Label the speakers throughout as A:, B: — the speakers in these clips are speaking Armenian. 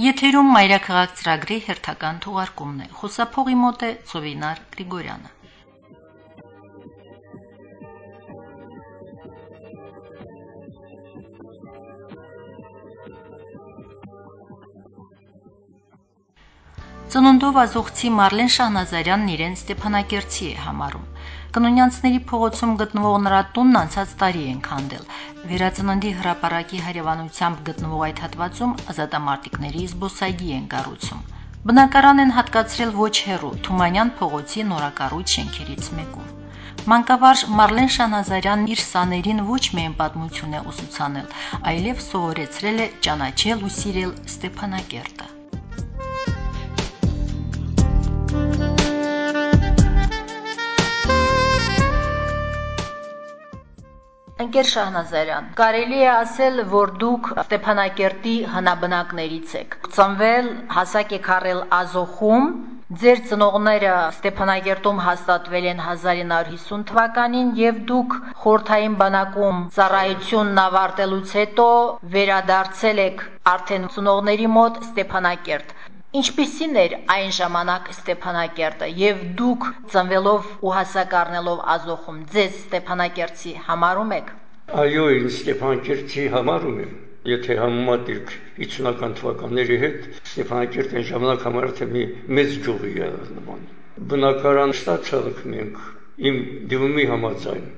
A: Եթերում մայրաքաղաք ծրագրի հերթական թողարկումն է։ Խոսափողի մոտ է Ծովինար Գրիգորյանը։ Ծնունդով ազոխցի Մարլեն Շահնազարյանն իրեն Ստեփանակերտցի է համարում։ Կնունյանցների փողոցում գտնվող նրա տունն անցած տարի են քանդել։ Վերածննդի հրապարակի հարևանությամբ գտնվող այդ հատվածում ազատամարտիկների զբոսայգի են կառուցում։ Բնակարան են հատկացրել ոչ հեռու Թումանյան փողոցի նորակառույց շենքերից մեկում։ Մանկավարժ Մարլեն Շանազարյանն իր սաներին ոչ միայն պատմություն է ուսուցանել, այլև սովորեցրել է ճանաչել ու սիրել Ստեփանակերտը։ Ընկեր Շահնազարյան, կարելի է ասել, որ դուք Ստեփանակերտի հնաբնակներից եք։ Ծնվել, հասակ եք առել Ազոխում, Ձեր ծնողները Ստեփանագերտում հաստատվել են 1950 թվականին եւ դուք խորթային բանակում ծառայությունն ավարտելուց հետո վերադարձել եք արդեն ծնողների մոտ Ստեփանակերտ։ Ինչպիսին էր այն ժամանակ Ստեփանակերտը եւ դուք ծնվելով ու հասակ առնելով Ազոխում ձեզ Ստեփանակերտցի համարում եք։
B: Այո, ինձ Ստեփանակերտցի համարում եմ։ Եթե համեմատենք 50-ական թվականների հետ, Ստեփանակերտը այն ժամանակ համարը թե մի մեծ գյուղի է նման։ Բնակարան ստացանք մենք իմ դիմումի համաձայն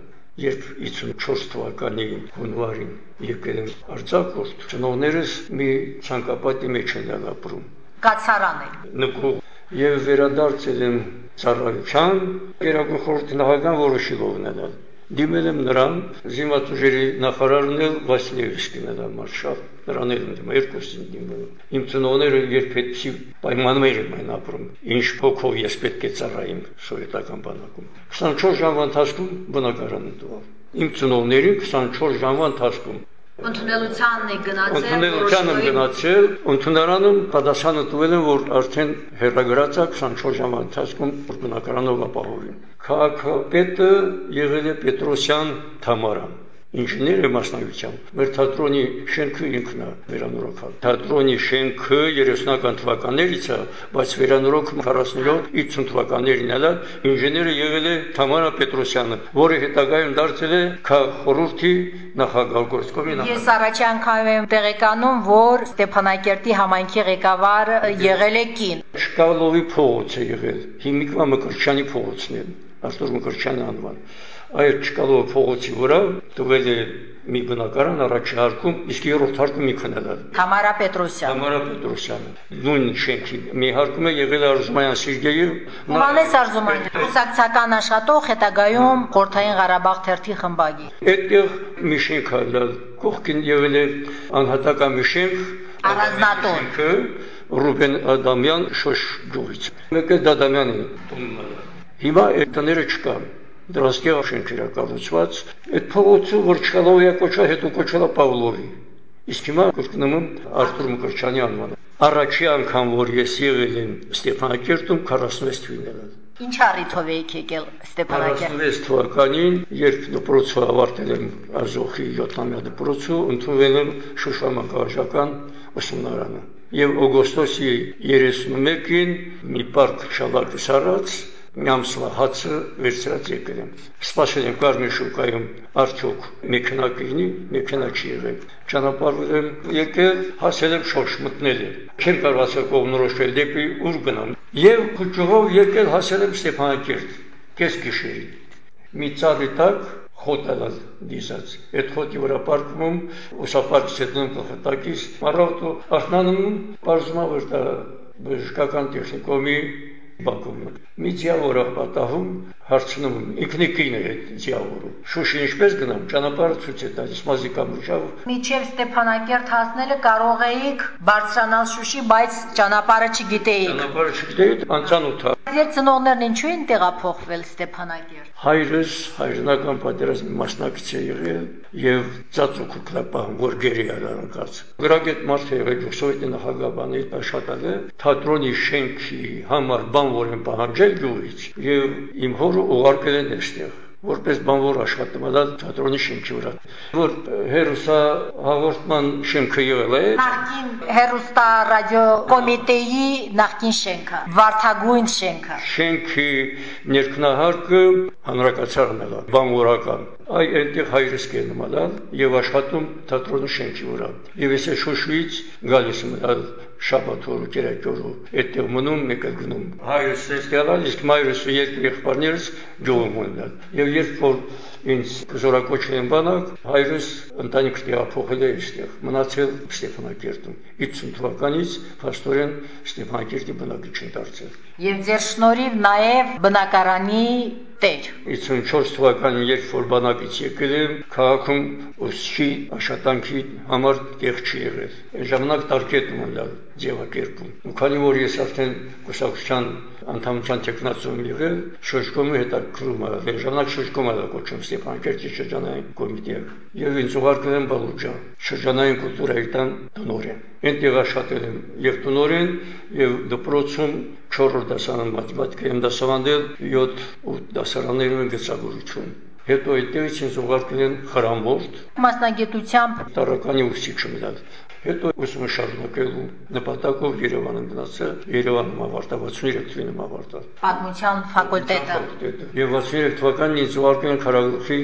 B: երբ 54 թվականի հունվարին եկել եմ Արցախորդ, ծնողներս մի ցանկապատի մեջ են ապրում։
A: Կացարան է։
B: Նկուղ եւ վերադարձել եմ ծառայության, Գերագույն խորհրդի նախագահան որոշիլով ունենալ դիմել եմ նրան, զինված ուժերի նախարարն էլ Վասիլևսկին էլ մարշալ, նրան էլ դիմել երկուսին դիմել։ Իմ ծնողները երբ այդպեսի պայմաններ են ապրում, ինչ փոքով ես պետք է ծառայեմ սովետական բանակում։ 24 ժամվա ընթացքում բնակարանը տուավ։ Իմ ծնողների 24 ժամվա ընթացքում
A: Ընդունելությանն է գնացել,
B: ընդունելության եմ գնացել, ընդունարանում պատասխանը տվել են, որ արդեն հերրագրած է 24 ժամ ընթացքում բնակարանով ապահովին։ Քաղաքապետը եղել է Պետրոսյան Թամարան ինժեներ է մասնագիտությամբ։ Մեր թատրոնի շենքը ինքն է վերանորոգել։ Թատրոնի շենքը 30-ական թվականներից է, բայց վերանորոգը 47-50 թվականներին էլ ինժեները եղել է Թամարա Պետրոսյանը, որը հետագայում դարձել է քաղաքորհրդի նախագահ գործկոմի
A: նախագահ։ Ես առաջի անգամ եմ տեղեկանում, որ Ստեփանակերտի համայնքի ղեկավար եղել է կին։
B: Չկալովի փողոց է եղել։ Հիմիկվա Մկրտչյանի փողոցն է։ Արտուր Մկրտչյանի անվան այդ Չկալով փողոցի վրա տվել է մի բնակարան առաջի հարկում, իսկ երրորդ հարկում մի քնելա։
A: Թամարա Պետրոսյան։
B: Թամարա Պետրոսյանը։ Նույն շենքի մի հարկում է եղել Արզումանյան Սերգեյը։
A: Հովանես Արզումանյան, ուսակցական աշխատող հետագայում Խորթային Ղարաբաղ թերթի խմբագիր։
B: Այդտեղ մի շենք ալալ, կողքին եղել է անհատական մի շենք,
A: առանձնատուն։
B: Ռուբեն Ադամյան Շոշ գյուղից։ Մեկը Դադամյանի տունն է։ Հիմա այդ տները չկան դրանց գեղաշենք էր կառուցված, այդ փողոցը որ Չկալովի կոչա, հետո կոչելա Պավլովի։ Իսկ հիմա կրկնում եմ Արթուր Մկրտչյանի անվանը։ Առաջի անգամ որ ես եղել եմ Ստեփանակերտում 46 թվականին ելել։
A: Ինչ առիթով եք եկել Ստեփանակերտ։
B: 46 թվականին, երբ դպրոցը ավարտել եմ Ազոխի 7-ամյա դպրոցը, ընդունվել եմ Շուշվա մանկավարժական ուսումնարանը։ Եվ օգոստոսի 31-ին մի պարկ շալակս առած Նյամսվա հացը վերցրած եկել եմ։ Սպասել եմ Կարմիր շուկայում, արդյոք մեքենա կինի, մեքենա չի եղել։ Ճանապարհվել եմ, եկել, հասել եմ շոշ մտնել եմ։ Չեմ կարողացել կողմնորոշել դեպի ուր գնամ։ Եվ քուճով եկել հասել եմ Ստեփանակերտ, կես գիշերի։ Մի ծառի տակ խոտալալ դիսած։ Այդ խոտի վրա պարկվում, ուսապարկից հետնում կխտակից, մարավտու արթնանում, բարձումա որ դա բժշկական տեխնիկոմի Բաքվում։ Մի ձիավորը պատահում, հարցնում ինքնիկին է այդ ձիավորը։ Շուշի ինչպես գնամ, ճանապարհը ցույց է տալիս մազիկա մուշավ։
A: Միջև Ստեփանակերտ հասնելը կարող էիք բարձրանալ Շուշի, բայց ճանապարհը չգիտեիք։
B: Ճանապարհը չգիտեիք, անծանոթ է։
A: Ձեր ծնողներն ինչու են տեղափոխվել Ստեփանակերտ։
B: Հայրս հայրենական պատերազմի մասնակից է եղել եւ ծածուկ կլապահում, որ գերի արարանկած։ Գրագետ մարդ է եղել Սովետի նախագահ բանի աշխատել է թատրոնի շենքի համար բան որ են պահանջել գյուղից եւ իմ հորը ուղարկել են այստեղ որպես բանվոր աշխատում ալա թատրոնի շենքի վրա որ հերոսա հաղորդման շենքը եղել է
A: նախքին հերոստա ռադիո կոմիտեի նախքին շենքը վարթագույն շենքը
B: շենքի ներքնահարկը հանրակացարն է բանվորական այ այնտեղ հայրս կենում ալա եւ աշխատում թատրոնի շենքի վրա եւ ես շոշուից գալիս եմ շաբաթօր կերակորու այդտեղ մնում մեկը գնում հայրս ստեղալ իսկ մայրս ու երկու եղբայրներս գյուղում ունեն եւ երբ որ ինձ զորակոչել են բանակ, հայրս ընտանիքը տեղափոխել է այստեղ, մնացել Ստեփանակերտում։ 50 թվականից փաստորեն Ստեփանակերտի բնակիչ են դարձել։
A: Եվ ձեր շնորհիվ նաև բնակարանի տեր։
B: 54 թվականին երբ որ բանակից եկել եմ, քաղաքում ուսուցչի աշխատանքի համար տեղ չի եղել։ Այն ժամանակ տարկետում ունենալ ձևակերպում։ Ու քանի որ ես արդեն կուսակցության անդամության տեխնացիոն եղել, շոշկոմի հետաքրում ա, ժամանակ շոշկոմը դա կոչում Ստեփանակերտի շրջանային կոմիտե։ Եվ ինձ ուղարկել են Բալուջա, շրջանային կուլտուրայի տան տնօրեն։ Այնտեղ աշխատել եմ եւ տնօրեն եւ դպրոցում 4 դասարան մաթեմատիկա եմ դասավանդել 7-8 դասարաններում գծագրություն հետո այդտեղից ինձ ուղարկել են խրամբորդ
A: մասնագիտությամբ
B: տարականի ուսուցիչ եմ դալ հետո ուսումը շարունակելու նպատակով Երևան եմ գնացել Երևանում ավարտա 63 թվականին ավարտա
A: պատմության ֆակուլտետը
B: եւ 63 թվականին ինձ ուղարկել են Խարագլուխի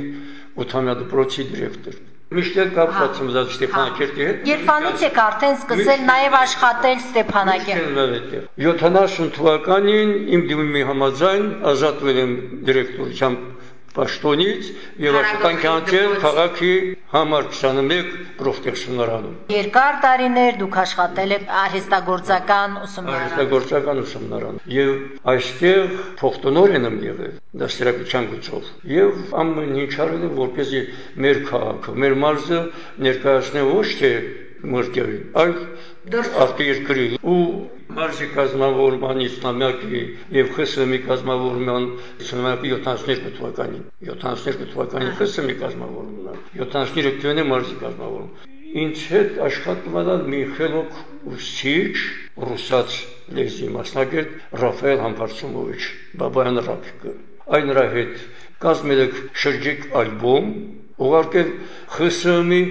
B: 8-ամյա դպրոցի դիրեկտոր Միշտ կապված եմ զատ Ստեփանակերտի հետ։
A: Երբանից եք արդեն սկսել նաև աշխատել Ստեփանակերտի։
B: 70 թվականին իմ դիմումի համաձայն ազատվել եմ դիրեկտորությամբ պաշտոնից եւ աշխատանք անցել քաղաքի համար 21 պրոֆտեքսիոնարանում։
A: Երկար տարիներ դուք աշխատել եք արհեստագործական ուսումնարանում։
B: Արհեստագործական ուսումնարանում եւ այստեղ փոխտնօրեն եմ եղել դաստիարակության գծով եւ ամեն ինչ արել եմ որպեսզի մեր քաղաքը, մեր մարզը ներկայացնե ոչ թե մրկերին, այլ արտերկրի ու մարզի կազմավորման իսլամյակի եւ ԽՍՀՄ-ի կազմավորման իսլամյակի 72 թվականին 72 թվականին ԽՍՀՄ-ի կազմավորումն 73 թվականին մարզի կազմավորում ինձ հետ աշխատում ալալ մի խելոք ուսիչ ռուսաց լեզվի մասնագետ Ռաֆայել Համբարձումովիչ Բաբայան Ռաֆիկը այն նրա հետ կազմել եք շրջիկ ալբոմ ուղարկել ԽՍՀՄ-ի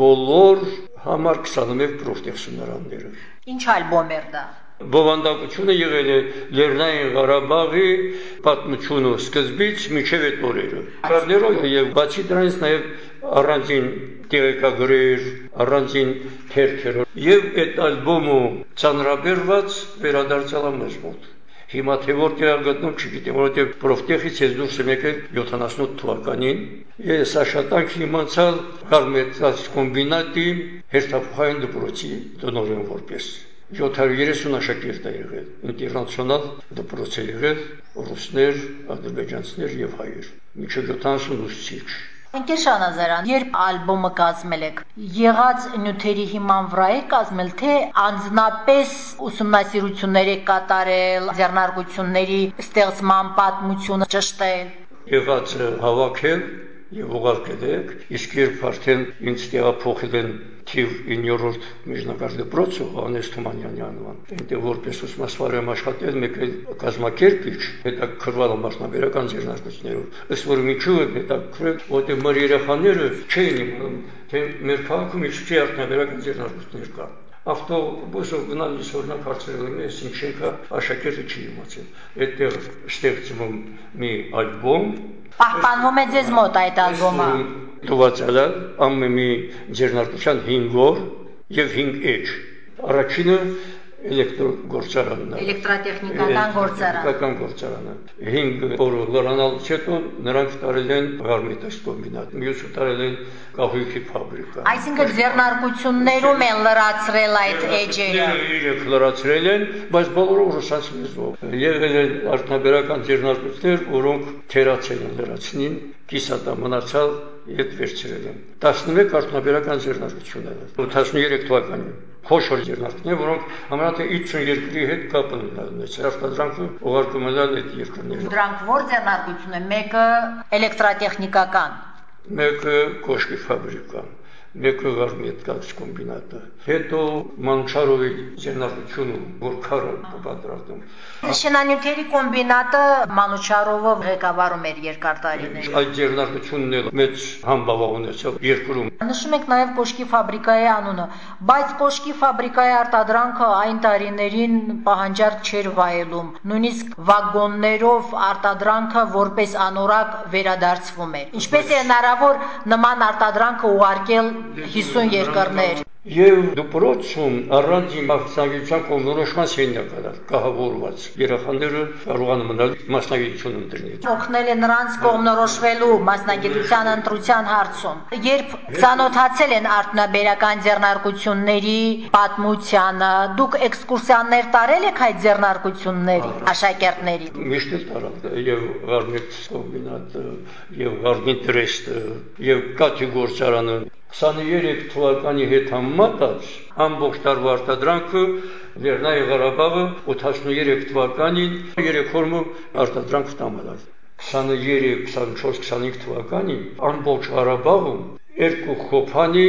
B: բոլոր համար 21 պրոֆտեքսիոներանները
A: Ինչ ալբոմ էր դա
B: բովանդակությունը եղել է Լեռնային Ղարաբաղի պատմությունը սկզբից մինչև այդ օրերը։ Կարներով եւ բացի դրանից նաեւ առանձին տեղեկագրեր, առանձին թերթեր եւ այդ ալբոմը ցանրաբերված վերադարձալ մեզ մոտ։ Հիմա թե որտեղ է գտնում չգիտեմ, որովհետև պրոֆտեխից ես դուրս եմ եկել 78 թվականին։ Ես աշխատանքի իմացալ Կարմետած կոմբինատի հերթափոխային դպրոցի տնօրեն որպես 730 աշակերտ է եղել, ինտերնացիոնալ դպրոց է եղել, ռուսներ, ադրբեջանցիներ եւ հայեր։ Մինչև 70 ուսուցիչ։
A: Ընկեր Շանազարյան, երբ ալբոմը կազմել եք, եղած նյութերի հիման վրա է կազմել, թե անձնապես ուսումնասիրություններ եք կատարել, ձեռնարկությունների ստեղծման պատմությունը ճշտել։
B: Եղած հավաքել եւ ուղարկել եք, իսկ երբ արդեն ինձ տեղափոխել են թիվ 9-րդ միջնակարգ դպրոցը Հովանես Թումանյանի անվան, այնտեղ որպես ուսմասվար եմ աշխատել մեկ էլ կազմակերպիչ, հետաքրված մասնաբերական ձեռնարկություններով։ Ըստ որի միջու եմ հետաքրել, որտեղ մեր երեխաները չէին իմանում, թե մեր քաղաքում ինչի արտադրական ձեռնարկություններ կան ավտոբուսով գնալիս օրինակ հարցրել ես ինչենքա աշակերտը չի իմացել։ Այդտեղ ստեղծվում մի ալբոմ,
A: Պահպանվում է ձեզ մոտ այդ ալբոմը։
B: Տուվածալա ամեն մի ձեռնարկության 5 օր եւ 5 էջ։ Առաջինը էլեկտրոգործարանն է։
A: Էլեկտրատեխնիկական գործարան։
B: Տեխնիկական գործարանը։ 5 օր լրանալուց հետո նրանք տարել են գարմետաշ կոմբինատ, մյուսը տարել են կահույքի ֆաբրիկա։
A: Այսինքն ձեռնարկություններում են լրացրել այդ էջերը։
B: Իրենք լրացրել են, բայց բոլորը ռուսաց լեզվով։ Եղել են արտաբերական ձեռնարկություններ, որոնք թերացել են լրացնին, կիսատա մնացալ ետ վերցրել են։ 11 արտաբերական ձեռնարկություններ 83 թվականին խոշոր ձեռնարկներ, որոնք ամենատե 50 երկրի հետ կապ ունեն մեծ արտադրանքը ուղարկում են այդ երկրներին։
A: Դրանք ո՞ր ձեռնարկություն են։ Մեկը էլեկտրատեխնիկական,
B: մեկը կոշկի ֆաբրիկա, մեկը Գարմետկաց կոմբինատը։ Հետո Մանչարովի ձեռնարկությունը, որ քարը պատրաստում։
A: Շինանյութերի կոմբինատը Մանուչարովը ղեկավարում էր երկար տարիներ։
B: Այդ ձեռնարկությունն էլ մեծ համբավ ունեցավ երկրում։
A: Նշում եք նաև կոշկի ֆաբրիկայի անունը, բայց կոշկի ֆաբրիկայի արտադրանքը այն տարիներին պահանջարկ չէր վայելում։ Նույնիսկ վագոններով արտադրանքը որպես անորակ վերադարձվում էր։ Ինչպես է հնարավոր նման արտադրանքը ուղարկել 50 երկրներ։
B: Եվ դպրոցում առանձին մասնագիտության կողմնորոշման սենյակ կար, կահավորված։ Երեխաները կարողան մնալ մասնագիտություն ընտրել։
A: Օգնել է նրանց կողմնորոշվելու մասնագիտության ընտրության հարցում։ Երբ ցանոթացել են արտոնաբերական ձեռնարկությունների պատմությանը, դուք էքսկուրսիաներ տարել եք այդ ձեռնարկությունների աշակերտների։
B: Միշտ էլ տարալ եւ Գարմետ կոմբինատը, եւ Գարմետ տրեստը, եւ Կաթի գործարանը 23 թվականի հետ համեմատած ամբողջ տարվա արտադրանքը Լեռնային Ղարաբաղը 83 թվականին 3 ֆորմը արտադրանք ստամալավ 23, 24, 25 թվականին ամբողջ Ղարաբաղում երկու խոփանի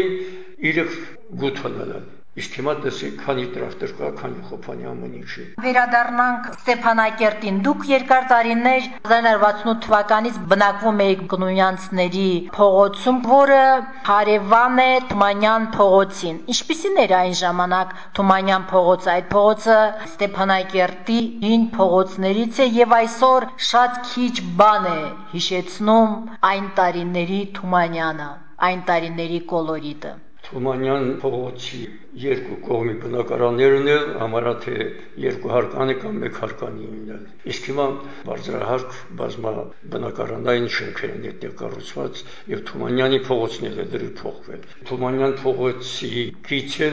B: 3 գութանալան Իսկ հիմա տեսեք, քանի տրակտոր կա, քանի խոփանի ամեն ինչի։
A: Վերադառնանք Ստեփանակերտին։ Դուք երկար տարիներ 1968 թվականից բնակվում եք Գնունյանցների փողոցում, որը հարևան է Թումանյան փողոցին։ Ինչպիսին էր այն ժամանակ Թումանյան փողոցը։ Այդ փողոցը Ստեփանակերտի հին փողոցներից է եւ այսօր շատ քիչ բան է հիշեցնում այն տարիների Թումանյանը, այն տարիների կոլորիտը։
B: Թումանյան փողոցի երկու կողմի բնակարաններն էլ համարա թե երկու հարկանի կամ մեկ հարկանի լինել։ Իսկ հիմա բարձրահարկ բազմա բնակարանային շենքեր են այդտեղ կառուցված եւ Թումանյանի փողոցն էլ է դրի փոխվել։ Թումանյան փողոցի գիծը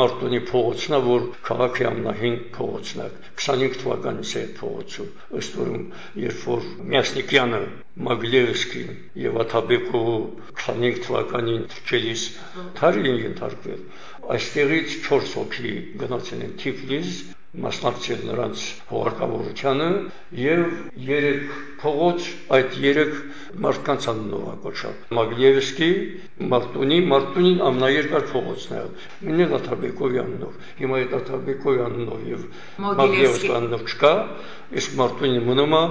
B: Մարտունի փողոցն է, որ քաղաքի ամնահին փողոցն է։ 25 թվականից է փողոցում։ Ըստ որում, երբ որ Միասնիկյանը Մագլևսկին եւ Աթաբեկովը 25 թվականին թրջելիս Թարին ենթարկվել այստեղից 4 հոգի գնացել են Թիֆլիս մասնակցել նրանց հողարկավորությանը եւ երեք փողոց այդ երեք մարդկանց անունով ակոչալ Մագլիևսկի, Մարտունի, Մարտունին ամնաերկար փողոցն է։ Մինը Աթաբեկովի անունով։ Հիմա այդ Աթաբեկովի անունով եւ Մագլիևսկի անունով չկա, իսկ Մարտունին մնում է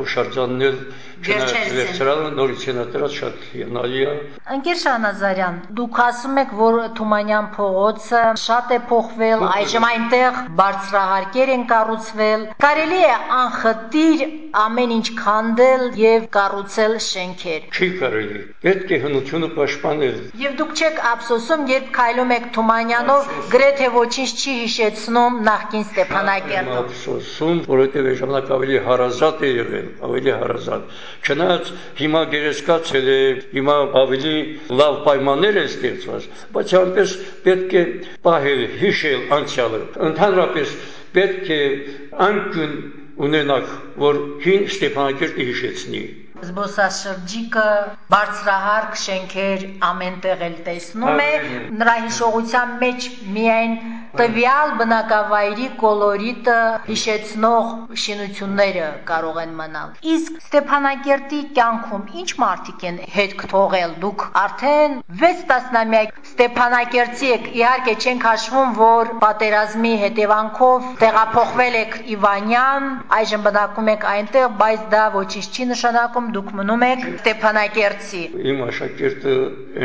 B: հուշարձանն էլ վերջերալը նորից ենատրած շատ հիանալի է։
A: Անկեր Շանազարյան, դուք ասում եք, որ Թումանյան փողոցը շատ է փոխվել, այժմ այնտեղ բարձրահարկեր են կառուցվել։ Կարելի է անխտիր ամեն ինչ քանդել եւ կառուցել շենքեր։
B: Չի կարելի։ Պետք է հնությունը պաշտպանել։
A: Եվ դուք չեք ափսոսում, երբ քայլում եք Թումանյանով, գրեթե ոչինչ չի հիշեցնում նախկին Ստեփանակերտը։
B: Ափսոսում, որովհետեւ ժամանակ ավելի հարազատ է եղել, ավելի հարազատ։ Չնայած հիմա գերեզկացել է, հիմա ավելի լավ պայմաններ է ստեղծված, բայց այնպես պետք է պահել, հիշել անցյալը։ Ընդհանրապես պետք է անկյուն ունենալ, որ հին Ստեփանակերտը հիշեցնի։
A: Զբոսաշրջիկը բարձրահարկ շենքեր ամենտեղ էլ տեսնում է, նրա հիշողության մեջ միայն տվյալ բնակավայրի կոլորիտը հիշեցնող շինությունները կարող են մնալ։ Իսկ Ստեփանակերտի կյանքում ինչ մարդիկ են հետք թողել։ Դուք արդեն 6 տասնամյակ Ստեփանակերտի եք, իհարկե չենք հաշվում, որ պատերազմի հետևանքով տեղափոխվել եք Իվանյան, այժմ բնակվում եք այնտեղ, բայց դա ոչինչ չի նշանակում, դուք մնում եք Ստեփանակերտի։
B: Իմ աշակերտը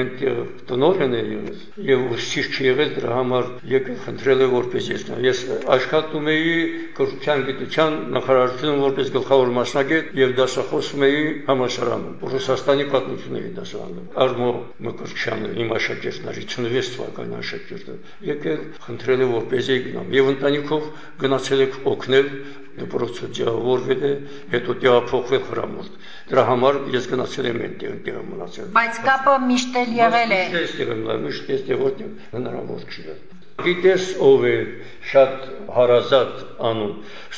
B: այնտեղ տնօրեն է եղել եւ ուսուցիչ եղել դրա համար եկել խնդրել է որպես ես Ես աշխատում էի կրթության գիտության նախարարությունում որպես գլխավոր մասնագետ եւ դասախոսում էի համալսարանում։ Ռուսաստանի պատմություն էի դասանում։ Արմո Մկրտչյանը իմ աշակերտն էր 56 թվականի աշակերտը։ Եկել խնդրել է որպես եի գնամ եւ ընտանիքով գնացել եք օգնել դպրոցը ձևավորվել է, հետո տեղափոխվել հրամորդ։ Դրա համար ես գնացել եմ այնտեղ, այնտեղ մնացել։
A: Բայց կապը միշտ էլ եղել է։
B: Միշտ էստեղ եմ լավ, միշտ էստեղ որտեղ հնարավոր չի։ Գիտես ով է շատ հարազատ անուն։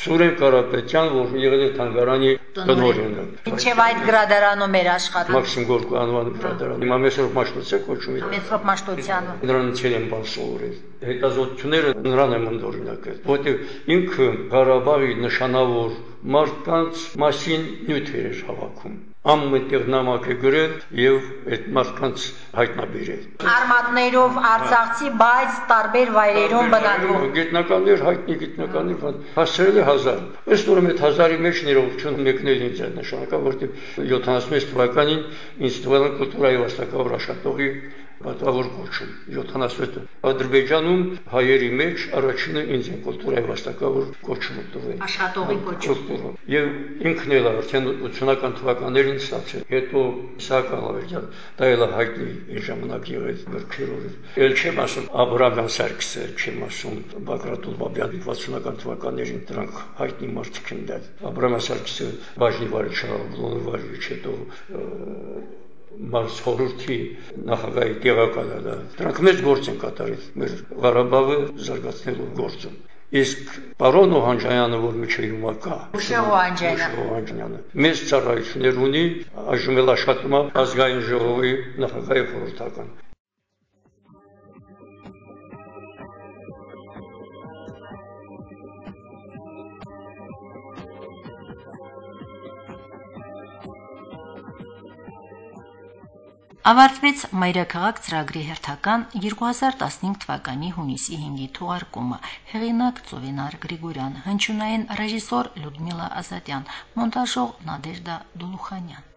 B: Սուրեն Կարապետյան, որ եղել է Թանգարանի տնօրենը։
A: Ինչեւ այդ գրադարանում էր աշխատում։
B: Մաքսիմ Գորկու անվան գրադարան։ Հիմա Մեսրոպ Մաշտոցը կոչում է։
A: Մեսրոպ Մաշտոցյանը։
B: Նրանց են բան սովորել։ Հետազոտությունները նրան եմ ընդօրինակել, որտեղ ինքը Ղարաբաղի նշանավոր մարդկանց մասին նյութեր էր հավաքում ամենտեղ նամակ է գրել եւ այդ մարդկանց հայտնաբերել։
A: Արմատներով Արցախցի, բայց տարբեր վայրերում բնակվող
B: գիտնականներ, հայտնի գիտնականներ հասցրել է 1000։ Ըստ ուրեմն այդ 1000-ի մեջ ներողություն մեկնել ինձ այդ նշանակա, որտեղ 76 թվականին են կուլտուրայի վաստակավոր աշխատողի պատվավոր կոչում 77 Ադրբեջանում հայերի մեջ առաջինը ինձ են կուլտուրայի վաստակավոր կոչումը տվել
A: աշխատողի կոչում
B: եւ ինքն էլ արդեն 80-ական թվականներին ստացել հետո Իսահակ Ալավերյան դա էլ հայտնի այն ժամանակ եղել գրքերով ել չեմ ասում Աբրահամ Սարգսը չեմ ասում Բագրատ Ուլբաբյանը 60-ական թվականներին դրանք հայտնի մարդիկ են դա Աբրահամ Սարգսը բաժնի վարիչ վարիչ հետո մարս խորհրդի նախագահի տեղակալը դա։ Դրանք մեծ գործ են կատարել մեր Ղարաբաղը զարգացնելու գործում։ Իսկ պարոն Օհանջյանը, որ միջի հիմա կա,
A: Ուշեղ Օհանջյանը,
B: մեծ ծառայություններ ունի, այժմ էլ աշխատում է ազգային ժողովի նախագահի խորհրդական։
A: Ավարտվեց Մայրաքաղաք ծրագրի հերթական 2015 թվականի հունիսի 5-ի թողարկումը։ Հեղինակ Ծովինար Գրիգորյան, հնչյունային ռեժիսոր Լյուդմիլա Ազատյան, մոնտաժող Նադեժդա Դոլուխանյան։